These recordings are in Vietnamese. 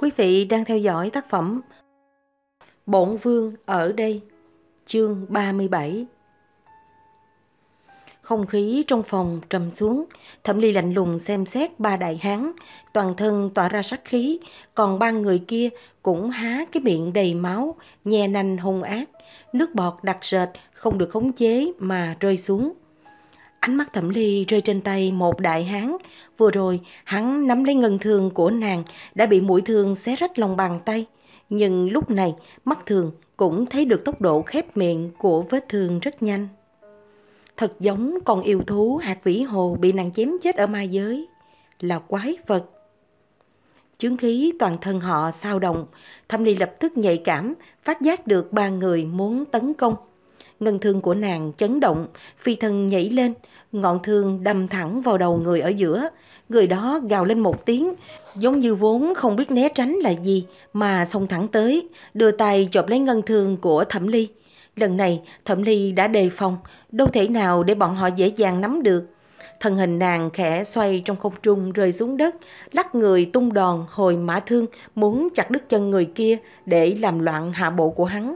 Quý vị đang theo dõi tác phẩm Bổn Vương ở đây, chương 37 Không khí trong phòng trầm xuống, Thẩm Ly lạnh lùng xem xét ba đại hán, toàn thân tỏa ra sát khí, còn ba người kia cũng há cái miệng đầy máu, nhe nanh hung ác, nước bọt đặc sệt không được khống chế mà rơi xuống. Ánh mắt thẩm ly rơi trên tay một đại hán. Vừa rồi, hắn nắm lấy ngân thương của nàng đã bị mũi thương xé rách lòng bàn tay. Nhưng lúc này, mắt thường cũng thấy được tốc độ khép miệng của vết thương rất nhanh. Thật giống con yêu thú hạt vĩ hồ bị nàng chém chết ở ma giới. Là quái vật. Chứng khí toàn thân họ sao động, thẩm ly lập tức nhạy cảm, phát giác được ba người muốn tấn công. Ngân thương của nàng chấn động, phi thân nhảy lên, ngọn thương đâm thẳng vào đầu người ở giữa. Người đó gào lên một tiếng, giống như vốn không biết né tránh là gì mà xông thẳng tới, đưa tay chộp lấy ngân thương của Thẩm Ly. Lần này Thẩm Ly đã đề phòng, đâu thể nào để bọn họ dễ dàng nắm được. Thân hình nàng khẽ xoay trong không trung rơi xuống đất, lắc người tung đòn hồi mã thương muốn chặt đứt chân người kia để làm loạn hạ bộ của hắn.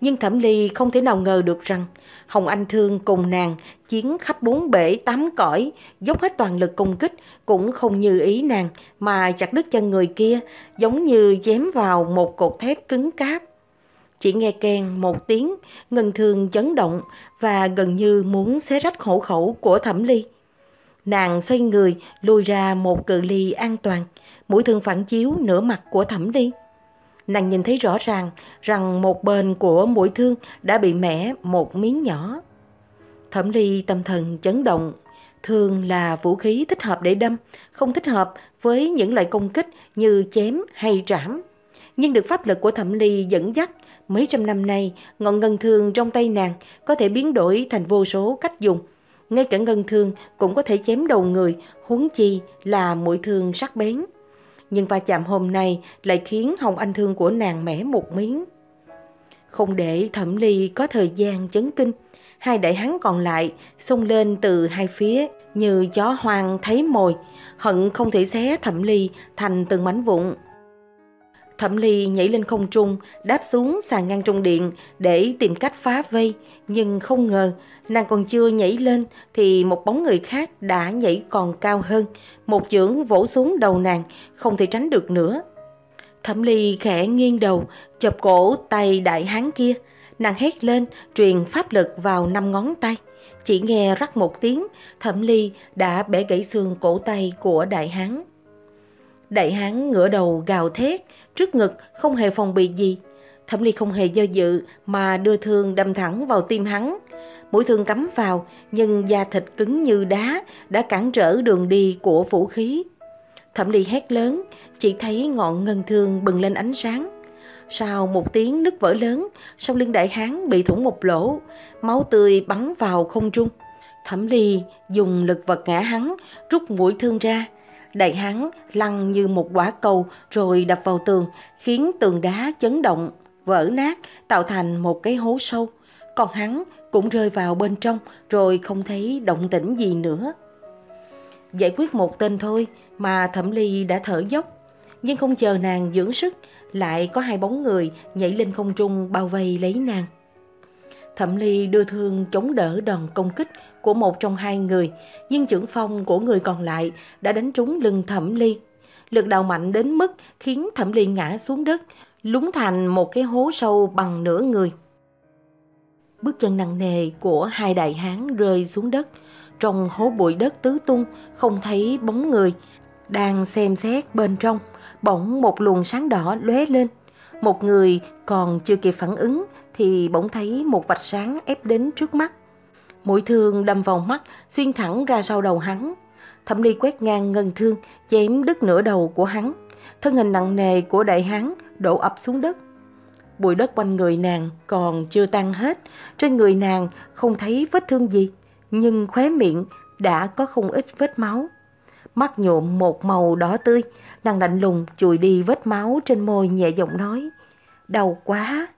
Nhưng Thẩm Ly không thể nào ngờ được rằng Hồng Anh Thương cùng nàng chiến khắp bốn bể tám cõi, dốc hết toàn lực công kích, cũng không như ý nàng mà chặt đứt chân người kia, giống như chém vào một cột thép cứng cáp. Chỉ nghe kèn một tiếng, ngân thương chấn động và gần như muốn xé rách khổ khẩu của Thẩm Ly. Nàng xoay người, lùi ra một cự ly an toàn, mũi thương phản chiếu nửa mặt của Thẩm Ly nàng nhìn thấy rõ ràng rằng một bên của mũi thương đã bị mẻ một miếng nhỏ. Thẩm ly tâm thần chấn động, thương là vũ khí thích hợp để đâm, không thích hợp với những loại công kích như chém hay trảm. Nhưng được pháp lực của thẩm ly dẫn dắt, mấy trăm năm nay ngọn ngân thương trong tay nàng có thể biến đổi thành vô số cách dùng. Ngay cả ngân thương cũng có thể chém đầu người, huống chi là mũi thương sắc bén nhưng va chạm hôm nay lại khiến Hồng Anh Thương của nàng mẻ một miếng. Không để Thẩm Ly có thời gian chấn kinh, hai đại hắn còn lại xông lên từ hai phía như chó hoang thấy mồi, hận không thể xé Thẩm Ly thành từng mảnh vụn. Thẩm Ly nhảy lên không trung, đáp xuống sàn ngang trong điện để tìm cách phá vây, nhưng không ngờ nàng còn chưa nhảy lên thì một bóng người khác đã nhảy còn cao hơn, một chưởng vỗ xuống đầu nàng, không thể tránh được nữa. Thẩm Ly khẽ nghiêng đầu, chộp cổ tay đại hán kia, nàng hét lên, truyền pháp lực vào năm ngón tay. Chỉ nghe rắc một tiếng, Thẩm Ly đã bẻ gãy xương cổ tay của đại hán. Đại hán ngửa đầu gào thét, trước ngực không hề phòng bị gì. Thẩm Ly không hề do dự mà đưa thương đâm thẳng vào tim hắn. Mũi thương cắm vào nhưng da thịt cứng như đá đã cản trở đường đi của vũ khí. Thẩm Ly hét lớn, chỉ thấy ngọn ngân thương bừng lên ánh sáng. Sau một tiếng nứt vỡ lớn, sau lưng đại hán bị thủng một lỗ, máu tươi bắn vào không trung. Thẩm Ly dùng lực vật ngã hắn, rút mũi thương ra, Đại hán lăn như một quả cầu rồi đập vào tường, khiến tường đá chấn động, vỡ nát, tạo thành một cái hố sâu. Còn hắn cũng rơi vào bên trong rồi không thấy động tĩnh gì nữa. Giải quyết một tên thôi mà Thẩm Ly đã thở dốc. Nhưng không chờ nàng dưỡng sức, lại có hai bóng người nhảy lên không trung bao vây lấy nàng. Thẩm Ly đưa thương chống đỡ đòn công kích của một trong hai người, nhưng trưởng phong của người còn lại đã đánh trúng lưng Thẩm Ly. Lực đào mạnh đến mức khiến Thẩm Ly ngã xuống đất, lúng thành một cái hố sâu bằng nửa người. Bước chân nặng nề của hai đại hán rơi xuống đất, trong hố bụi đất tứ tung không thấy bóng người, đang xem xét bên trong, bỗng một luồng sáng đỏ lóe lên. Một người còn chưa kịp phản ứng thì bỗng thấy một vạch sáng ép đến trước mắt. Mũi thương đâm vào mắt, xuyên thẳng ra sau đầu hắn. Thẩm ly quét ngang ngân thương, chém đứt nửa đầu của hắn. Thân hình nặng nề của đại hán đổ ập xuống đất. Bụi đất quanh người nàng còn chưa tan hết, trên người nàng không thấy vết thương gì, nhưng khóe miệng đã có không ít vết máu. Mắt nhuộm một màu đỏ tươi, nàng lạnh lùng chùi đi vết máu trên môi nhẹ giọng nói. Đau quá!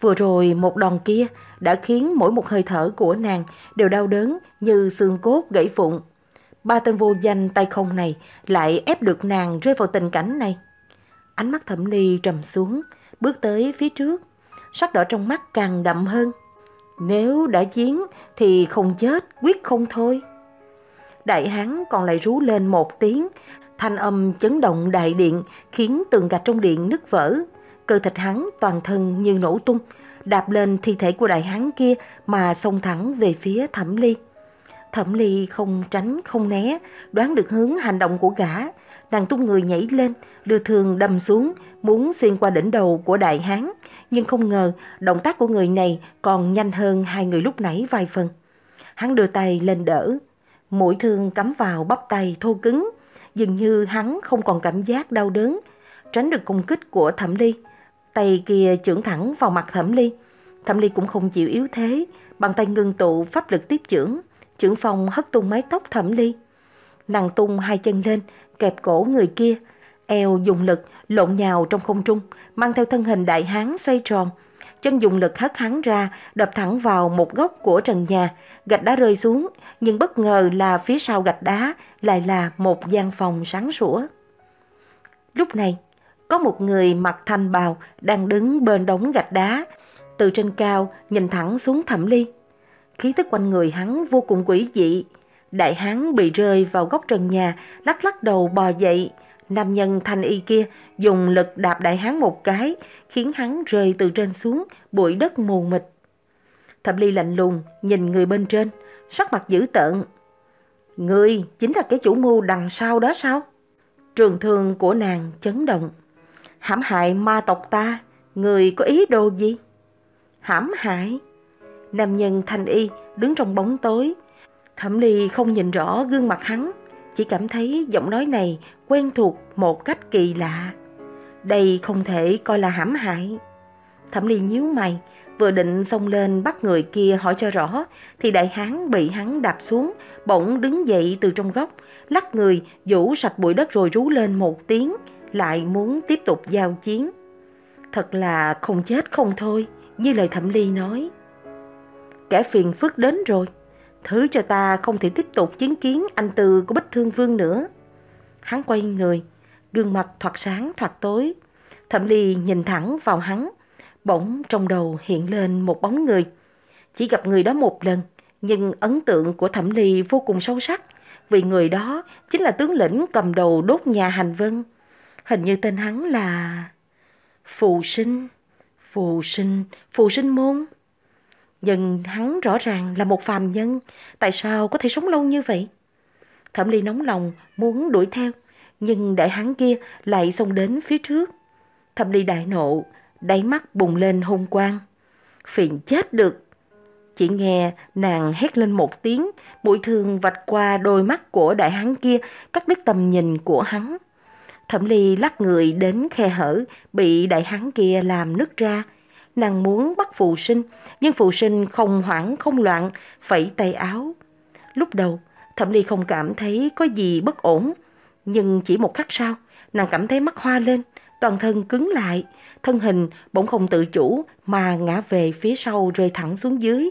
Vừa rồi một đòn kia đã khiến mỗi một hơi thở của nàng đều đau đớn như xương cốt gãy vụn. Ba tên vô danh tay không này lại ép được nàng rơi vào tình cảnh này. Ánh mắt thẩm ly trầm xuống, bước tới phía trước. Sắc đỏ trong mắt càng đậm hơn. Nếu đã chiến thì không chết, quyết không thôi. Đại hán còn lại rú lên một tiếng, thanh âm chấn động đại điện khiến tường gạch trong điện nứt vỡ. Cơ thịt hắn toàn thân như nổ tung, đạp lên thi thể của đại hán kia mà xông thẳng về phía thẩm ly. Thẩm ly không tránh không né, đoán được hướng hành động của gã. Nàng tung người nhảy lên, đưa thương đâm xuống, muốn xuyên qua đỉnh đầu của đại hán. Nhưng không ngờ, động tác của người này còn nhanh hơn hai người lúc nãy vài phần. Hắn đưa tay lên đỡ, mũi thương cắm vào bắp tay thô cứng. Dường như hắn không còn cảm giác đau đớn, tránh được công kích của thẩm ly. Tay kia trưởng thẳng vào mặt thẩm ly. Thẩm ly cũng không chịu yếu thế, bằng tay ngưng tụ pháp lực tiếp trưởng. Trưởng phòng hất tung mái tóc thẩm ly. Nàng tung hai chân lên, kẹp cổ người kia. Eo dùng lực, lộn nhào trong không trung, mang theo thân hình đại hán xoay tròn. Chân dùng lực hất hắn ra, đập thẳng vào một góc của trần nhà, gạch đá rơi xuống, nhưng bất ngờ là phía sau gạch đá lại là một gian phòng sáng sủa. Lúc này, có một người mặc thanh bào đang đứng bên đống gạch đá, từ trên cao nhìn thẳng xuống thẩm ly. Khí tức quanh người hắn vô cùng quỷ dị. Đại hán bị rơi vào góc trần nhà, lắc lắc đầu bò dậy. Nam nhân thanh y kia dùng lực đạp đại hán một cái, khiến hắn rơi từ trên xuống, bụi đất mù mịt. Thẩm ly lạnh lùng, nhìn người bên trên, sắc mặt dữ tợn. Người chính là cái chủ mưu đằng sau đó sao? Trường thương của nàng chấn động. Hãm hại ma tộc ta, người có ý đồ gì? Hãm hại? Nam nhân thanh y đứng trong bóng tối. Thẩm ly không nhìn rõ gương mặt hắn, chỉ cảm thấy giọng nói này quen thuộc một cách kỳ lạ. Đây không thể coi là hãm hại. Thẩm ly nhíu mày, vừa định xông lên bắt người kia hỏi cho rõ, thì đại hán bị hắn đạp xuống, bỗng đứng dậy từ trong góc, lắc người, vũ sạch bụi đất rồi rú lên một tiếng, lại muốn tiếp tục giao chiến. Thật là không chết không thôi, như lời thẩm ly nói. Kẻ phiền phức đến rồi, thứ cho ta không thể tiếp tục chứng kiến anh Từ của Bích Thương Vương nữa. Hắn quay người, gương mặt thoạt sáng thoạt tối. Thẩm ly nhìn thẳng vào hắn, bỗng trong đầu hiện lên một bóng người. Chỉ gặp người đó một lần, nhưng ấn tượng của Thẩm ly vô cùng sâu sắc, vì người đó chính là tướng lĩnh cầm đầu đốt nhà hành vân. Hình như tên hắn là... Phù sinh, phù sinh, phù sinh môn. Nhưng hắn rõ ràng là một phàm nhân, tại sao có thể sống lâu như vậy? Thẩm Ly nóng lòng muốn đuổi theo, nhưng đại hắn kia lại xông đến phía trước. Thẩm Ly đại nộ, đáy mắt bùng lên hung quang. Phiền chết được. Chỉ nghe nàng hét lên một tiếng, bụi thương vạch qua đôi mắt của đại hắn kia, cắt đứt tầm nhìn của hắn. Thẩm Ly lắc người đến khe hở, bị đại hắn kia làm nứt ra. Nàng muốn bắt phụ sinh, nhưng phụ sinh không hoảng không loạn, phẩy tay áo. Lúc đầu, Thẩm Ly không cảm thấy có gì bất ổn, nhưng chỉ một khắc sau, nàng cảm thấy mắt hoa lên, toàn thân cứng lại, thân hình bỗng không tự chủ mà ngã về phía sau rơi thẳng xuống dưới.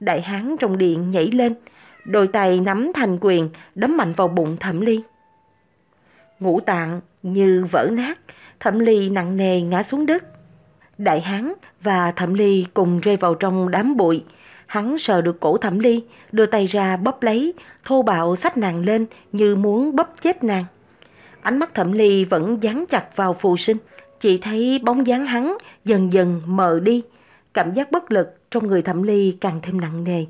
Đại hán trong điện nhảy lên, đôi tay nắm thành quyền đấm mạnh vào bụng Thẩm Ly. Ngũ tạng như vỡ nát, Thẩm Ly nặng nề ngã xuống đất. Đại hán và Thẩm Ly cùng rơi vào trong đám bụi. Hắn sờ được cổ Thẩm Ly, đưa tay ra bóp lấy, thô bạo xách nàng lên như muốn bóp chết nàng. Ánh mắt Thẩm Ly vẫn dán chặt vào phù sinh, chỉ thấy bóng dáng hắn dần dần mờ đi. Cảm giác bất lực trong người Thẩm Ly càng thêm nặng nề.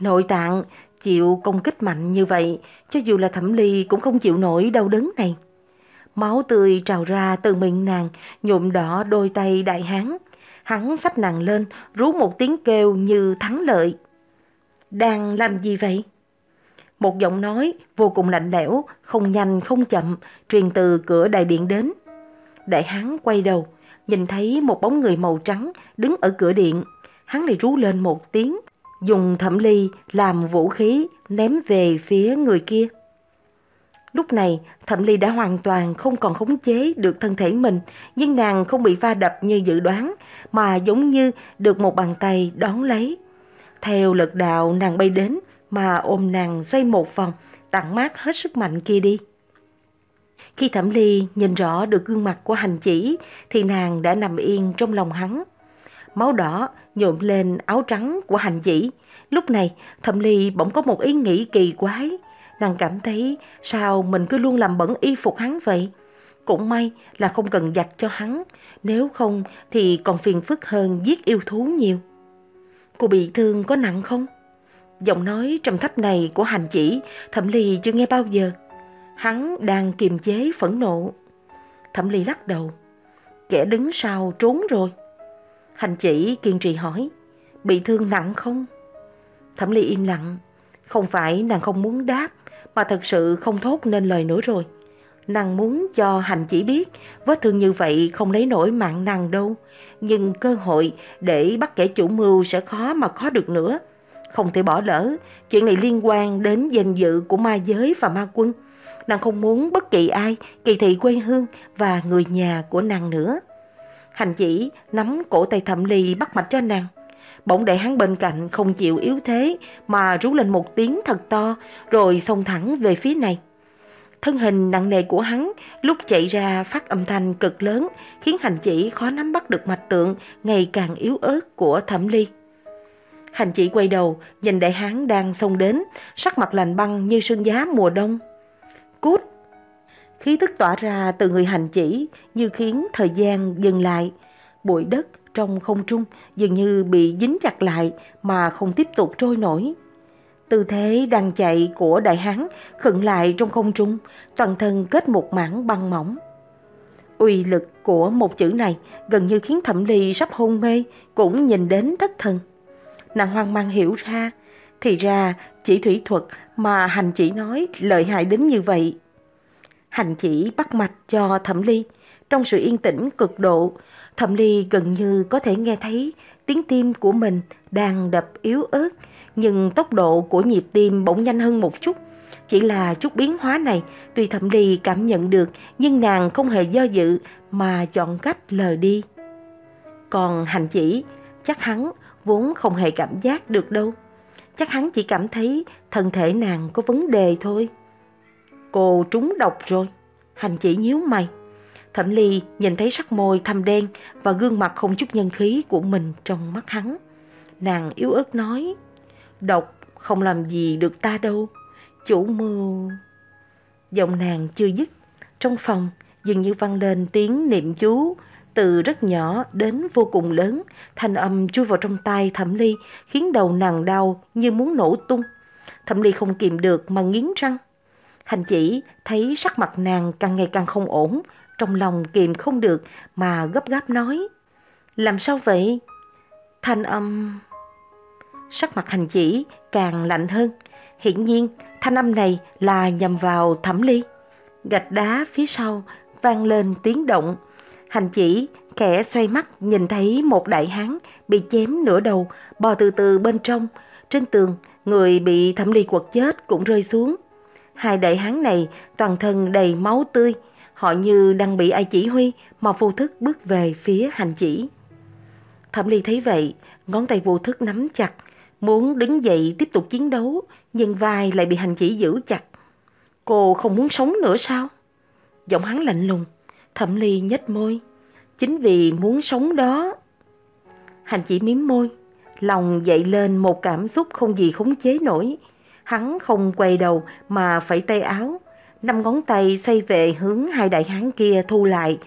Nội tạng chịu công kích mạnh như vậy, cho dù là Thẩm Ly cũng không chịu nổi đau đớn này. Máu tươi trào ra từ miệng nàng, nhuộm đỏ đôi tay đại hán. Hắn xách nàng lên, rú một tiếng kêu như thắng lợi. Đang làm gì vậy? Một giọng nói vô cùng lạnh lẽo, không nhanh không chậm, truyền từ cửa đại điện đến. Đại hán quay đầu, nhìn thấy một bóng người màu trắng đứng ở cửa điện. Hắn lại rú lên một tiếng, dùng thẩm ly làm vũ khí ném về phía người kia. Lúc này, Thẩm Ly đã hoàn toàn không còn khống chế được thân thể mình, nhưng nàng không bị va đập như dự đoán, mà giống như được một bàn tay đón lấy. Theo lực đạo nàng bay đến, mà ôm nàng xoay một vòng, tặng mát hết sức mạnh kia đi. Khi Thẩm Ly nhìn rõ được gương mặt của hành chỉ thì nàng đã nằm yên trong lòng hắn. Máu đỏ nhuộm lên áo trắng của hành chỉ. Lúc này Thẩm Ly bỗng có một ý nghĩ kỳ quái. Nàng cảm thấy sao mình cứ luôn làm bẩn y phục hắn vậy? Cũng may là không cần giặt cho hắn, nếu không thì còn phiền phức hơn giết yêu thú nhiều. Cô bị thương có nặng không? Giọng nói trầm thấp này của hành chỉ Thẩm Ly chưa nghe bao giờ. Hắn đang kiềm chế phẫn nộ. Thẩm Ly lắc đầu. Kẻ đứng sau trốn rồi. Hành chỉ kiên trì hỏi. Bị thương nặng không? Thẩm Ly im lặng. Không phải nàng không muốn đáp mà thật sự không thốt nên lời nữa rồi. Nàng muốn cho hành chỉ biết vết thương như vậy không lấy nổi mạng nàng đâu. Nhưng cơ hội để bắt kẻ chủ mưu sẽ khó mà có được nữa. Không thể bỏ lỡ, chuyện này liên quan đến danh dự của ma giới và ma quân. Nàng không muốn bất kỳ ai kỳ thị quê hương và người nhà của nàng nữa. Hành chỉ nắm cổ tay thẩm ly bắt mạch cho nàng. Bỗng đại hán bên cạnh không chịu yếu thế mà rú lên một tiếng thật to rồi xông thẳng về phía này. Thân hình nặng nề của hắn lúc chạy ra phát âm thanh cực lớn khiến hành chỉ khó nắm bắt được mạch tượng ngày càng yếu ớt của thẩm ly. Hành chỉ quay đầu nhìn đại hán đang xông đến, sắc mặt lạnh băng như sương giá mùa đông. Cút! Khí tức tỏa ra từ người hành chỉ như khiến thời gian dừng lại. Bụi đất trong không trung dường như bị dính chặt lại mà không tiếp tục trôi nổi. Tư thế đang chạy của đại hán khựng lại trong không trung, toàn thân kết một mảng băng mỏng. Uy lực của một chữ này gần như khiến thẩm ly sắp hôn mê, cũng nhìn đến thất thần. Nàng hoang mang hiểu ra, thì ra chỉ thủy thuật mà hành chỉ nói lợi hại đến như vậy. Hành chỉ bắt mạch cho thẩm ly, trong sự yên tĩnh cực độ, thẩm ly gần như có thể nghe thấy tiếng tim của mình đang đập yếu ớt, nhưng tốc độ của nhịp tim bỗng nhanh hơn một chút. Chỉ là chút biến hóa này, tuy thẩm ly cảm nhận được, nhưng nàng không hề do dự mà chọn cách lờ đi. Còn hành chỉ, chắc hắn vốn không hề cảm giác được đâu. Chắc hắn chỉ cảm thấy thân thể nàng có vấn đề thôi. Cô trúng độc rồi. Hành chỉ nhíu mày. Thẩm Ly nhìn thấy sắc môi thâm đen và gương mặt không chút nhân khí của mình trong mắt hắn. Nàng yếu ớt nói, độc không làm gì được ta đâu, chủ mưu. Giọng nàng chưa dứt, trong phòng dường như vang lên tiếng niệm chú, từ rất nhỏ đến vô cùng lớn, thanh âm chui vào trong tai Thẩm Ly khiến đầu nàng đau như muốn nổ tung. Thẩm Ly không kìm được mà nghiến răng. Hành chỉ thấy sắc mặt nàng càng ngày càng không ổn, trong lòng kìm không được mà gấp gáp nói. Làm sao vậy? Thanh âm... Sắc mặt hành chỉ càng lạnh hơn. Hiển nhiên, thanh âm này là nhằm vào thẩm ly. Gạch đá phía sau vang lên tiếng động. Hành chỉ kẻ xoay mắt nhìn thấy một đại hán bị chém nửa đầu bò từ từ bên trong. Trên tường, người bị thẩm ly quật chết cũng rơi xuống. Hai đại hán này toàn thân đầy máu tươi, họ như đang bị ai chỉ huy mà vô thức bước về phía hành chỉ. Thẩm ly thấy vậy, ngón tay vô thức nắm chặt, muốn đứng dậy tiếp tục chiến đấu, nhưng vai lại bị hành chỉ giữ chặt. Cô không muốn sống nữa sao? Giọng hắn lạnh lùng, thẩm ly nhếch môi. Chính vì muốn sống đó. Hành chỉ miếm môi, lòng dậy lên một cảm xúc không gì khống chế nổi. Hắn không quay đầu mà phải tay áo, năm ngón tay xoay về hướng hai đại hán kia thu lại,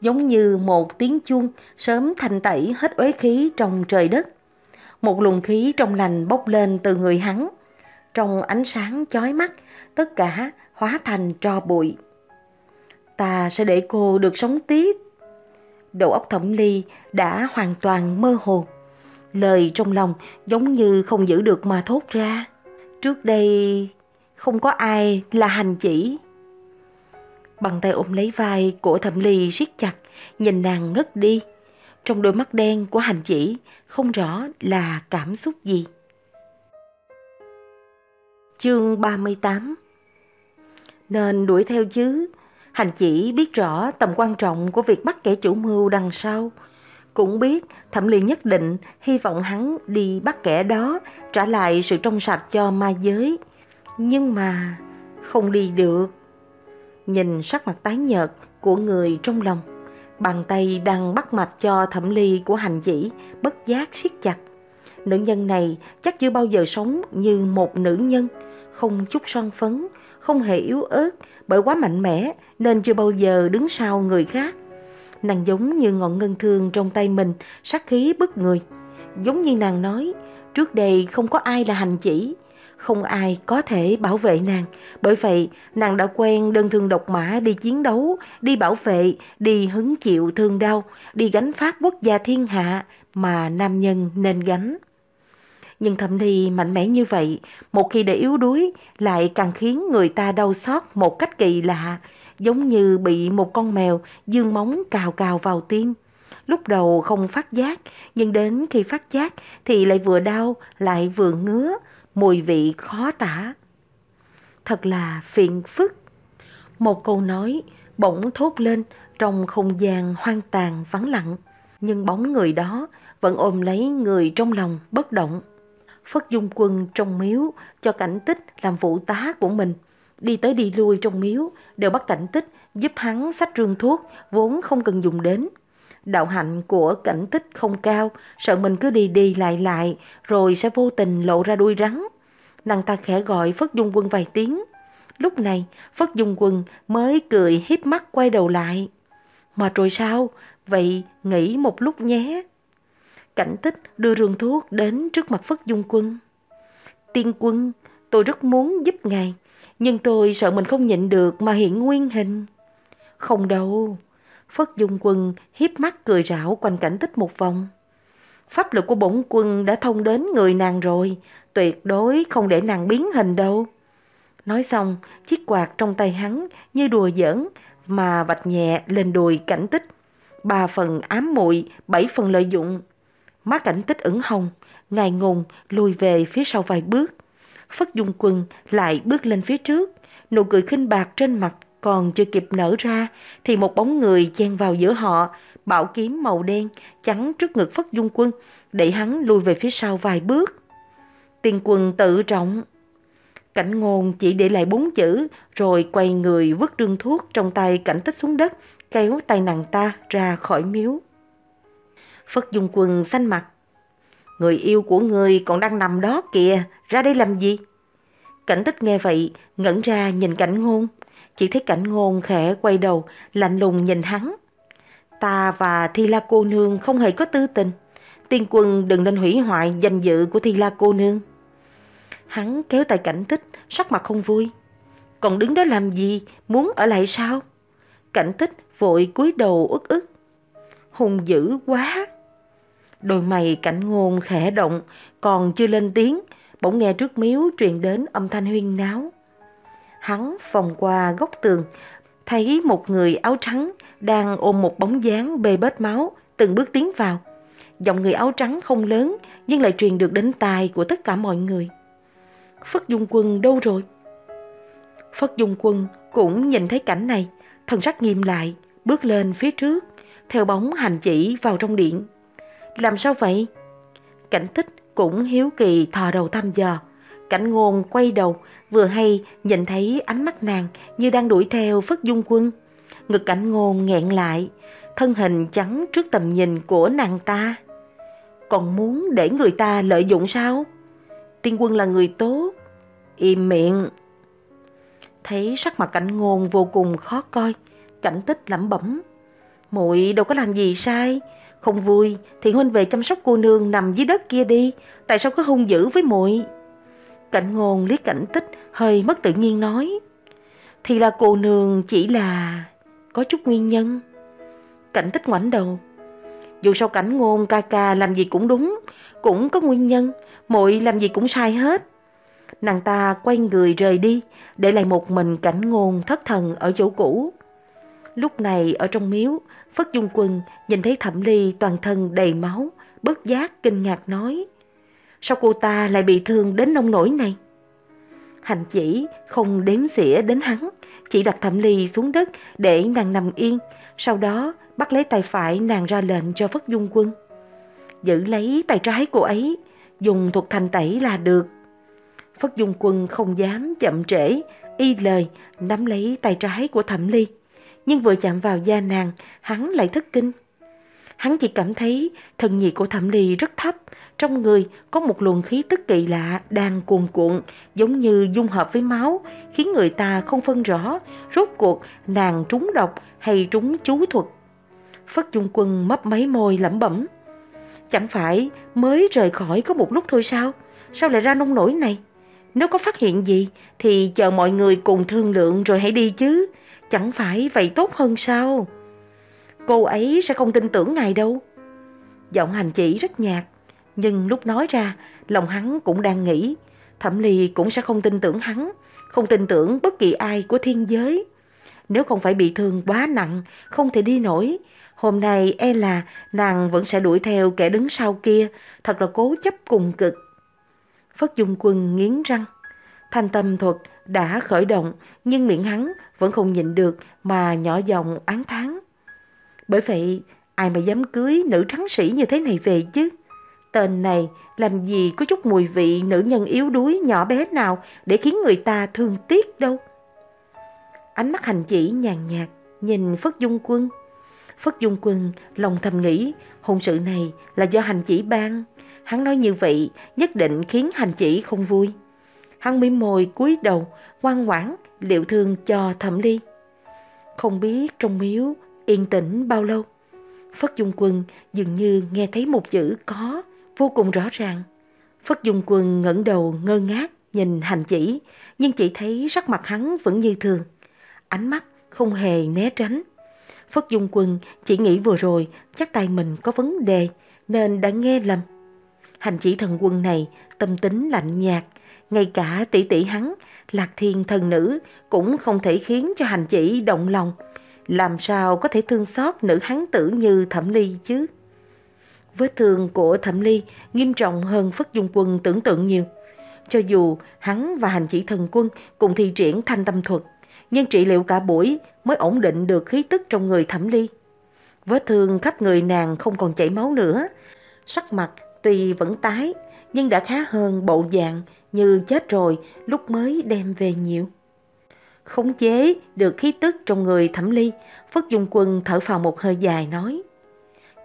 giống như một tiếng chuông sớm thanh tẩy hết uế khí trong trời đất. Một luồng khí trong lành bốc lên từ người hắn, trong ánh sáng chói mắt, tất cả hóa thành tro bụi. Ta sẽ để cô được sống tiếp. Đầu óc thẩm ly đã hoàn toàn mơ hồ. Lời trong lòng giống như không giữ được mà thốt ra. Trước đây không có ai là hành chỉ. Bằng tay ôm lấy vai của thẩm ly siết chặt, nhìn nàng ngất đi. Trong đôi mắt đen của hành chỉ không rõ là cảm xúc gì. Chương 38 Nên đuổi theo chứ, hành chỉ biết rõ tầm quan trọng của việc bắt kẻ chủ mưu đằng sau. Cũng biết thẩm ly nhất định hy vọng hắn đi bắt kẻ đó trả lại sự trong sạch cho ma giới. Nhưng mà không đi được. nhìn sắc mặt tái nhợt của người trong lòng. Bàn tay đang bắt mạch cho thẩm ly của hành chỉ, bất giác siết chặt. Nữ nhân này chắc chưa bao giờ sống như một nữ nhân, không chút son phấn, không hề yếu ớt bởi quá mạnh mẽ nên chưa bao giờ đứng sau người khác. Nàng giống như ngọn ngân thương trong tay mình, sát khí bức người. Giống như nàng nói, trước đây không có ai là hành chỉ, không ai có thể bảo vệ nàng. Bởi vậy, nàng đã quen đơn thương độc mã đi chiến đấu, đi bảo vệ, đi hứng chịu thương đau, đi gánh phát quốc gia thiên hạ mà nam nhân nên gánh. Nhưng thậm thi mạnh mẽ như vậy, một khi để yếu đuối, lại càng khiến người ta đau xót một cách kỳ lạ, giống như bị một con mèo dương móng cào cào vào tim. Lúc đầu không phát giác, nhưng đến khi phát giác thì lại vừa đau, lại vừa ngứa, mùi vị khó tả. Thật là phiền phức. Một câu nói bỗng thốt lên trong không gian hoang tàn vắng lặng, nhưng bóng người đó vẫn ôm lấy người trong lòng bất động. Phất Dung Quân trong miếu cho cảnh tích làm phụ tá của mình. Đi tới đi lui trong miếu đều bắt cảnh tích giúp hắn sách rương thuốc vốn không cần dùng đến. Đạo hạnh của cảnh tích không cao, sợ mình cứ đi đi lại lại rồi sẽ vô tình lộ ra đuôi rắn. Nàng ta khẽ gọi Phất Dung Quân vài tiếng. Lúc này Phất Dung Quân mới cười hiếp mắt quay đầu lại. Mà rồi sao? Vậy nghỉ một lúc nhé. Cảnh tích đưa rương thuốc đến trước mặt Phất Dung Quân. Tiên quân, tôi rất muốn giúp ngài, nhưng tôi sợ mình không nhịn được mà hiện nguyên hình. Không đâu. Phất Dung Quân hiếp mắt cười rảo quanh cảnh tích một vòng. Pháp lực của bổn quân đã thông đến người nàng rồi, tuyệt đối không để nàng biến hình đâu. Nói xong, chiếc quạt trong tay hắn như đùa giỡn mà vạch nhẹ lên đùi cảnh tích. Ba phần ám muội, bảy phần lợi dụng. Má cảnh tích ửng hồng, ngài ngùng lùi về phía sau vài bước. Phất Dung Quân lại bước lên phía trước, nụ cười khinh bạc trên mặt còn chưa kịp nở ra thì một bóng người chen vào giữa họ, bảo kiếm màu đen chắn trước ngực Phất Dung Quân, đẩy hắn lùi về phía sau vài bước. Tiên quân tự trọng. Cảnh ngôn chỉ để lại bốn chữ rồi quay người vứt đương thuốc trong tay cảnh tích xuống đất, kéo tay nàng ta ra khỏi miếu. Phất Dung Quân xanh mặt. Người yêu của người còn đang nằm đó kìa, ra đây làm gì? Cảnh tích nghe vậy, ngẩn ra nhìn cảnh ngôn. Chỉ thấy cảnh ngôn khẽ quay đầu, lạnh lùng nhìn hắn. Ta và Thi La cô nương không hề có tư tình. Tiên quân đừng nên hủy hoại danh dự của Thi La cô nương. Hắn kéo tay cảnh tích, sắc mặt không vui. Còn đứng đó làm gì, muốn ở lại sao? Cảnh tích vội cúi đầu ức ức. Hùng dữ quá! Đôi mày cảnh ngôn khẽ động, còn chưa lên tiếng, bỗng nghe trước miếu truyền đến âm thanh huyên náo. Hắn vòng qua góc tường, thấy một người áo trắng đang ôm một bóng dáng bê bết máu, từng bước tiến vào. Giọng người áo trắng không lớn, nhưng lại truyền được đến tai của tất cả mọi người. Phất Dung Quân đâu rồi? Phất Dung Quân cũng nhìn thấy cảnh này, thần sắc nghiêm lại, bước lên phía trước, theo bóng hành chỉ vào trong điện. Làm sao vậy? Cảnh tích cũng hiếu kỳ thò đầu thăm dò. Cảnh ngôn quay đầu, vừa hay nhìn thấy ánh mắt nàng như đang đuổi theo Phất Dung Quân. Ngực cảnh ngôn nghẹn lại, thân hình trắng trước tầm nhìn của nàng ta. Còn muốn để người ta lợi dụng sao? Tiên quân là người tốt. Im miệng. Thấy sắc mặt cảnh ngôn vô cùng khó coi, cảnh tích lẩm bẩm. muội đâu có làm gì sai, không vui thì huynh về chăm sóc cô nương nằm dưới đất kia đi, tại sao có hung dữ với muội? Cảnh ngôn liếc cảnh tích hơi mất tự nhiên nói. Thì là cô nương chỉ là có chút nguyên nhân. Cảnh tích ngoảnh đầu. Dù sao cảnh ngôn ca ca làm gì cũng đúng, cũng có nguyên nhân, muội làm gì cũng sai hết. Nàng ta quay người rời đi, để lại một mình cảnh ngôn thất thần ở chỗ cũ. Lúc này ở trong miếu, Phất Dung Quân nhìn thấy Thẩm Ly toàn thân đầy máu, bất giác kinh ngạc nói. Sao cô ta lại bị thương đến nông nổi này? Hành chỉ không đếm xỉa đến hắn, chỉ đặt Thẩm Ly xuống đất để nàng nằm yên, sau đó bắt lấy tay phải nàng ra lệnh cho Phất Dung Quân. Giữ lấy tay trái cô ấy, dùng thuật thành tẩy là được. Phất Dung Quân không dám chậm trễ, y lời nắm lấy tay trái của Thẩm Ly. Nhưng vừa chạm vào da nàng, hắn lại thất kinh. Hắn chỉ cảm thấy thân nhiệt của Thẩm Ly rất thấp, trong người có một luồng khí tức kỳ lạ đang cuồn cuộn, giống như dung hợp với máu, khiến người ta không phân rõ rốt cuộc nàng trúng độc hay trúng chú thuật. Phất Dung Quân mấp mấy môi lẩm bẩm. Chẳng phải mới rời khỏi có một lúc thôi sao? Sao lại ra nông nổi này? Nếu có phát hiện gì thì chờ mọi người cùng thương lượng rồi hãy đi chứ. Chẳng phải vậy tốt hơn sao? Cô ấy sẽ không tin tưởng ngài đâu. Giọng hành chỉ rất nhạt, nhưng lúc nói ra, lòng hắn cũng đang nghĩ. Thẩm Ly cũng sẽ không tin tưởng hắn, không tin tưởng bất kỳ ai của thiên giới. Nếu không phải bị thương quá nặng, không thể đi nổi, hôm nay e là nàng vẫn sẽ đuổi theo kẻ đứng sau kia, thật là cố chấp cùng cực. Phất Dung Quân nghiến răng. Thanh tâm thuật đã khởi động, nhưng miệng hắn vẫn không nhịn được mà nhỏ giọng án tháng. Bởi vậy, ai mà dám cưới nữ trắng sĩ như thế này về chứ? Tên này làm gì có chút mùi vị nữ nhân yếu đuối nhỏ bé nào để khiến người ta thương tiếc đâu. Ánh mắt hành chỉ nhàn nhạt, nhìn Phất Dung Quân. Phất Dung Quân lòng thầm nghĩ hôn sự này là do hành chỉ ban. Hắn nói như vậy nhất định khiến hành chỉ không vui. Hắn mỉm môi cúi đầu, ngoan ngoãn, liệu thương cho thẩm ly. Không biết trong miếu yên tĩnh bao lâu. Phất Dung Quân dường như nghe thấy một chữ có vô cùng rõ ràng. Phất Dung Quân ngẩng đầu ngơ ngác nhìn hành chỉ, nhưng chỉ thấy sắc mặt hắn vẫn như thường. Ánh mắt không hề né tránh. Phất Dung Quân chỉ nghĩ vừa rồi chắc tay mình có vấn đề nên đã nghe lầm. Hành chỉ thần quân này tâm tính lạnh nhạt, ngay cả tỷ tỷ hắn, lạc thiên thần nữ cũng không thể khiến cho hành chỉ động lòng. Làm sao có thể thương xót nữ hắn tử như thẩm ly chứ? Vết thương của thẩm ly nghiêm trọng hơn Phất Dung Quân tưởng tượng nhiều. Cho dù hắn và hành chỉ thần quân cùng thi triển thanh tâm thuật, nhưng trị liệu cả buổi mới ổn định được khí tức trong người thẩm ly. Vết thương khắp người nàng không còn chảy máu nữa. Sắc mặt tuy vẫn tái, nhưng đã khá hơn bộ dạng như chết rồi lúc mới đem về nhiều. Khống chế được khí tức trong người thẩm ly, Phất Dung Quân thở phào một hơi dài nói.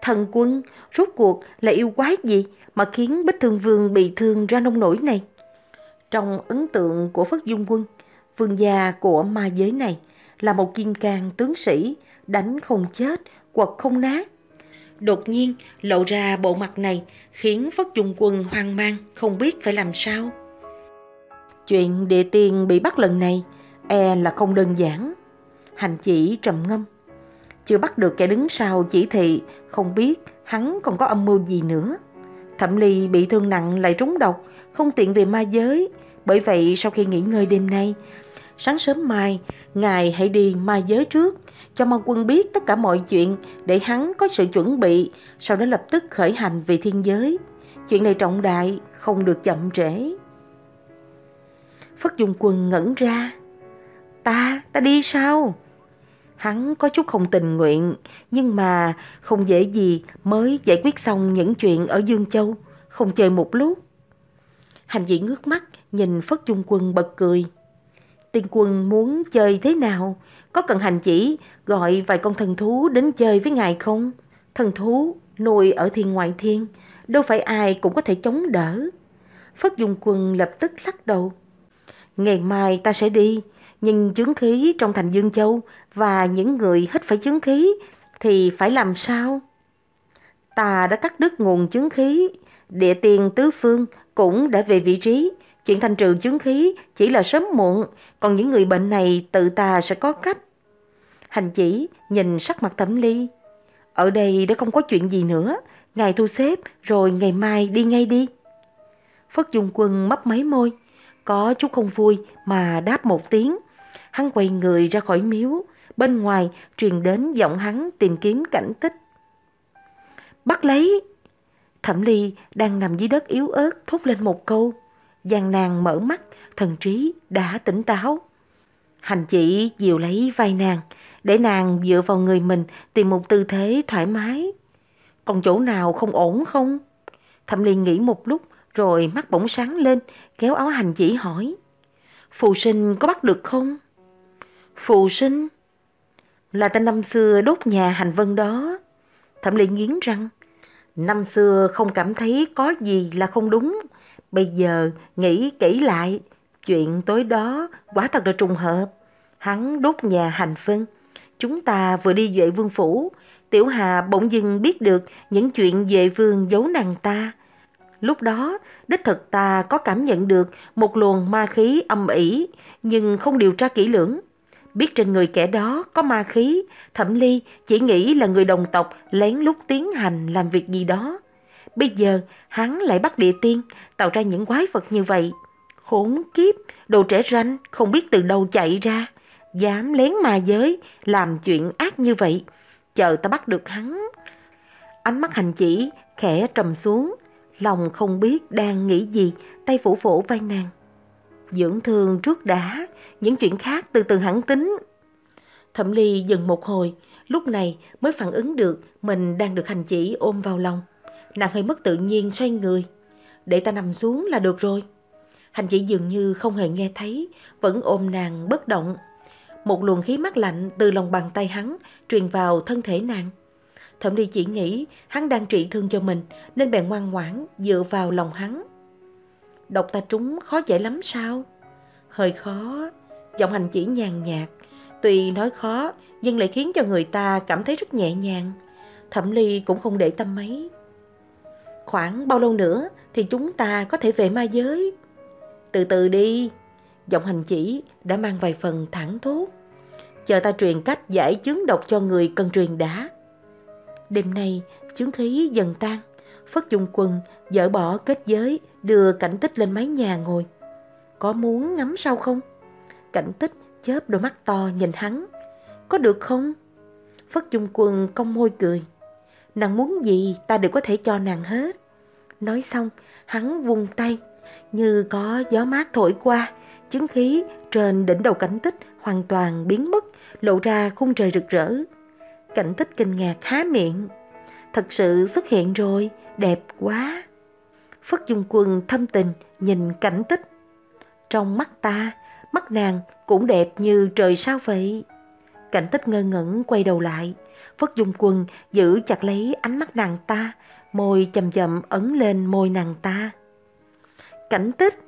Thần quân, rốt cuộc là yêu quái gì mà khiến Bích Thương Vương bị thương ra nông nổi này? Trong ấn tượng của Phất Dung Quân, vương gia của ma giới này là một kim cang tướng sĩ, đánh không chết, quật không nát. Đột nhiên lộ ra bộ mặt này khiến Phất Dung Quân hoang mang, không biết phải làm sao. Chuyện địa tiền bị bắt lần này e là không đơn giản. Hành chỉ trầm ngâm. Chưa bắt được kẻ đứng sau chỉ thị, không biết hắn còn có âm mưu gì nữa. Thẩm Ly bị thương nặng lại trúng độc, không tiện về ma giới. Bởi vậy sau khi nghỉ ngơi đêm nay, sáng sớm mai, ngài hãy đi ma giới trước, cho ma quân biết tất cả mọi chuyện để hắn có sự chuẩn bị, sau đó lập tức khởi hành về thiên giới. Chuyện này trọng đại, không được chậm trễ. Phất Dung Quân ngẩn ra. Ta, ta đi sao? Hắn có chút không tình nguyện, nhưng mà không dễ gì mới giải quyết xong những chuyện ở Dương Châu, không chơi một lúc. Hành dị ngước mắt, nhìn Phất Dung Quân bật cười. Tiên quân muốn chơi thế nào? Có cần hành chỉ gọi vài con thần thú đến chơi với ngài không? Thần thú nuôi ở thiên ngoại thiên, đâu phải ai cũng có thể chống đỡ. Phất Dung Quân lập tức lắc đầu. Ngày mai ta sẽ đi, nhưng chứng khí trong thành Dương Châu và những người hít phải chứng khí thì phải làm sao? Ta đã cắt đứt nguồn chứng khí, địa tiền tứ phương cũng đã về vị trí. Chuyện thành trừ chứng khí chỉ là sớm muộn, còn những người bệnh này tự ta sẽ có cách. Hành chỉ nhìn sắc mặt thẩm ly. Ở đây đã không có chuyện gì nữa, ngài thu xếp rồi ngày mai đi ngay đi. Phất Dung Quân mấp mấy môi, có chút không vui mà đáp một tiếng. Hắn quay người ra khỏi miếu, bên ngoài truyền đến giọng hắn tìm kiếm cảnh tích. Bắt lấy! Thẩm Ly đang nằm dưới đất yếu ớt thốt lên một câu. Giang nàng mở mắt, thần trí đã tỉnh táo. Hành chỉ dìu lấy vai nàng, để nàng dựa vào người mình tìm một tư thế thoải mái. Còn chỗ nào không ổn không? Thẩm Ly nghĩ một lúc rồi mắt bỗng sáng lên, kéo áo hành chỉ hỏi. Phù sinh có bắt được không? Phù sinh? Là tên năm xưa đốt nhà hành vân đó. Thẩm Ly nghiến răng. Năm xưa không cảm thấy có gì là không đúng. Bây giờ nghĩ kỹ lại, chuyện tối đó quả thật là trùng hợp. Hắn đốt nhà hành vân. Chúng ta vừa đi vệ Vương Phủ, Tiểu Hà bỗng dưng biết được những chuyện về Vương giấu nàng ta. Lúc đó, đích thực ta có cảm nhận được một luồng ma khí âm ỉ, nhưng không điều tra kỹ lưỡng. Biết trên người kẻ đó có ma khí, Thẩm Ly chỉ nghĩ là người đồng tộc lén lút tiến hành làm việc gì đó. Bây giờ hắn lại bắt địa tiên, tạo ra những quái vật như vậy. Khốn kiếp, đồ trẻ ranh không biết từ đâu chạy ra, dám lén ma giới, làm chuyện ác như vậy. Chờ ta bắt được hắn. Ánh mắt hành chỉ khẽ trầm xuống, lòng không biết đang nghĩ gì, tay phủ phổ vai nàng. Dưỡng thương trước đã, những chuyện khác từ từ hẳn tính. Thẩm Ly dừng một hồi, lúc này mới phản ứng được mình đang được hành chỉ ôm vào lòng. Nàng hơi mất tự nhiên xoay người. Để ta nằm xuống là được rồi. Hành chỉ dường như không hề nghe thấy, vẫn ôm nàng bất động. Một luồng khí mát lạnh từ lòng bàn tay hắn truyền vào thân thể nàng. Thẩm Ly chỉ nghĩ hắn đang trị thương cho mình nên bèn ngoan ngoãn dựa vào lòng hắn. Độc ta trúng khó giải lắm sao? Hơi khó, giọng hành chỉ nhàn nhạt. Tuy nói khó nhưng lại khiến cho người ta cảm thấy rất nhẹ nhàng. Thẩm Ly cũng không để tâm mấy. Khoảng bao lâu nữa thì chúng ta có thể về ma giới? Từ từ đi. Giọng hành chỉ đã mang vài phần thẳng thốt. Chờ ta truyền cách giải chứng độc cho người cần truyền đã. Đêm nay, chứng khí dần tan. Phất Dung Quân dỡ bỏ kết giới, đưa cảnh tích lên mái nhà ngồi. Có muốn ngắm sao không? Cảnh tích chớp đôi mắt to nhìn hắn. Có được không? Phất Dung Quân cong môi cười. Nàng muốn gì ta đều có thể cho nàng hết. Nói xong, hắn vung tay, như có gió mát thổi qua, chứng khí trên đỉnh đầu cảnh tích hoàn toàn biến mất, lộ ra khung trời rực rỡ. Cảnh tích kinh ngạc há miệng. Thật sự xuất hiện rồi, đẹp quá. Phất Dung Quân thâm tình nhìn cảnh tích. Trong mắt ta, mắt nàng cũng đẹp như trời sao vậy. Cảnh tích ngơ ngẩn quay đầu lại. Phất Dung Quân giữ chặt lấy ánh mắt nàng ta, môi chậm chậm ấn lên môi nàng ta. Cảnh tích!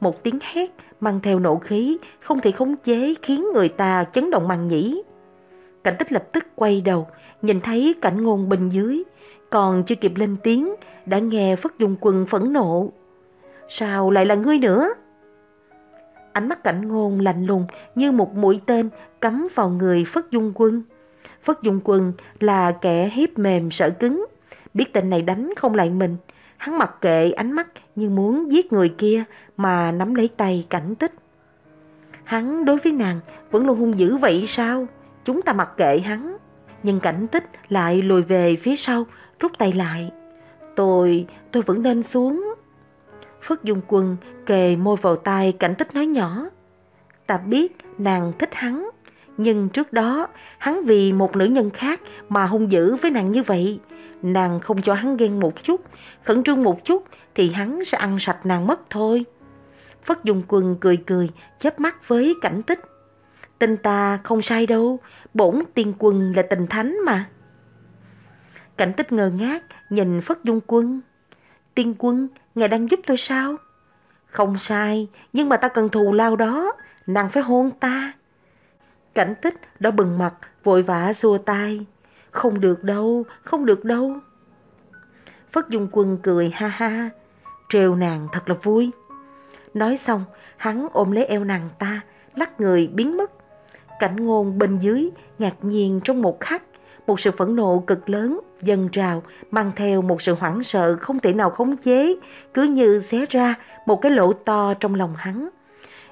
Một tiếng hét mang theo nộ khí không thể khống chế khiến người ta chấn động màng nhĩ. Cảnh tích lập tức quay đầu, nhìn thấy cảnh ngôn bên dưới, còn chưa kịp lên tiếng đã nghe Phất Dung Quân phẫn nộ. Sao lại là ngươi nữa? Ánh mắt cảnh ngôn lạnh lùng như một mũi tên cắm vào người Phất Dung Quân. Phất Dung Quân là kẻ hiếp mềm sợ cứng, biết tên này đánh không lại mình. Hắn mặc kệ ánh mắt như muốn giết người kia mà nắm lấy tay cảnh tích. Hắn đối với nàng vẫn luôn hung dữ vậy sao? Chúng ta mặc kệ hắn. Nhưng cảnh tích lại lùi về phía sau, rút tay lại. Tôi, tôi vẫn nên xuống. Phất Dung Quân kề môi vào tay cảnh tích nói nhỏ. Ta biết nàng thích hắn, nhưng trước đó hắn vì một nữ nhân khác mà hung dữ với nàng như vậy. Nàng không cho hắn ghen một chút, khẩn trương một chút thì hắn sẽ ăn sạch nàng mất thôi. Phất Dung Quân cười cười, chớp mắt với cảnh tích. Tình ta không sai đâu, bổn tiên quân là tình thánh mà. Cảnh tích ngờ ngác, nhìn Phất Dung Quân. Tiên quân, ngài đang giúp tôi sao? Không sai, nhưng mà ta cần thù lao đó, nàng phải hôn ta. Cảnh tích đã bừng mặt, vội vã xua tay. Không được đâu, không được đâu. Phất Dung Quân cười ha ha, trêu nàng thật là vui. Nói xong, hắn ôm lấy eo nàng ta, lắc người biến mất. Cảnh ngôn bên dưới, ngạc nhiên trong một khắc, một sự phẫn nộ cực lớn, dần trào, mang theo một sự hoảng sợ không thể nào khống chế, cứ như xé ra một cái lỗ to trong lòng hắn.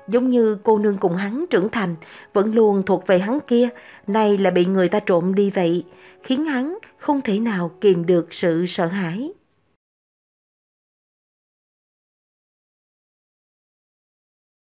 Giống như cô nương cùng hắn trưởng thành, vẫn luôn thuộc về hắn kia, nay là bị người ta trộm đi vậy, khiến hắn không thể nào kìm được sự sợ hãi.